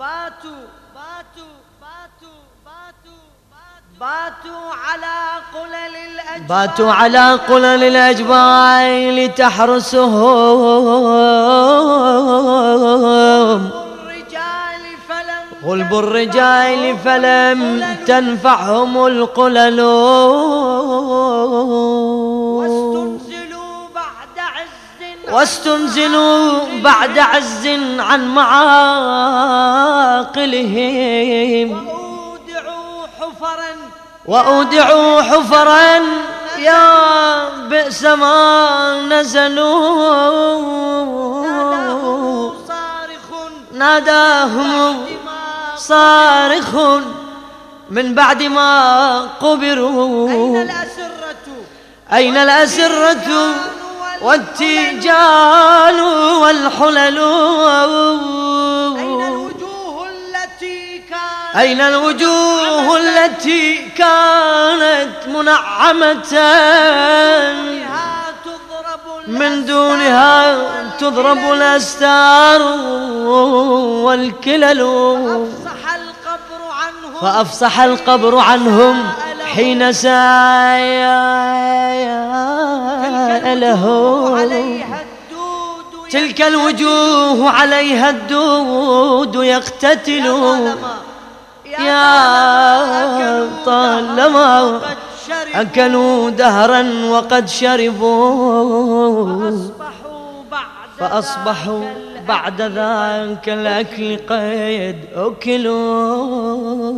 باتوا باتوا باتوا باتوا باتوا على قلل الأجبال باتوا على قلل الأجبال تحرسهم الرجال فلم غلب الرجال فلم تنفعهم القلل. واستنزلوا بعد عز عن معاقلهم. وأودعوا حفرا. وأودعوا حفرا. يا بئس ما نزلوا. ناداه صارخ ناداهم دماء صارخ من بعد ما أين قبروا الأسرة؟ أين الأسرة؟ والتيجان والحلل أين الوجوه التي كانت؟ أين الوجوه التي كانت منعمة؟ من دونها تضرب الأستار والكلل. القبر عنهم فأفصح القبر عنهم حين سايا له عليها الدود تلك الوجوه عليها الدود يقتتل. يا طالما. أكلوا دهرا وقد شربوا. فأصبحوا بعد ذاك الأكل قد أكلوا.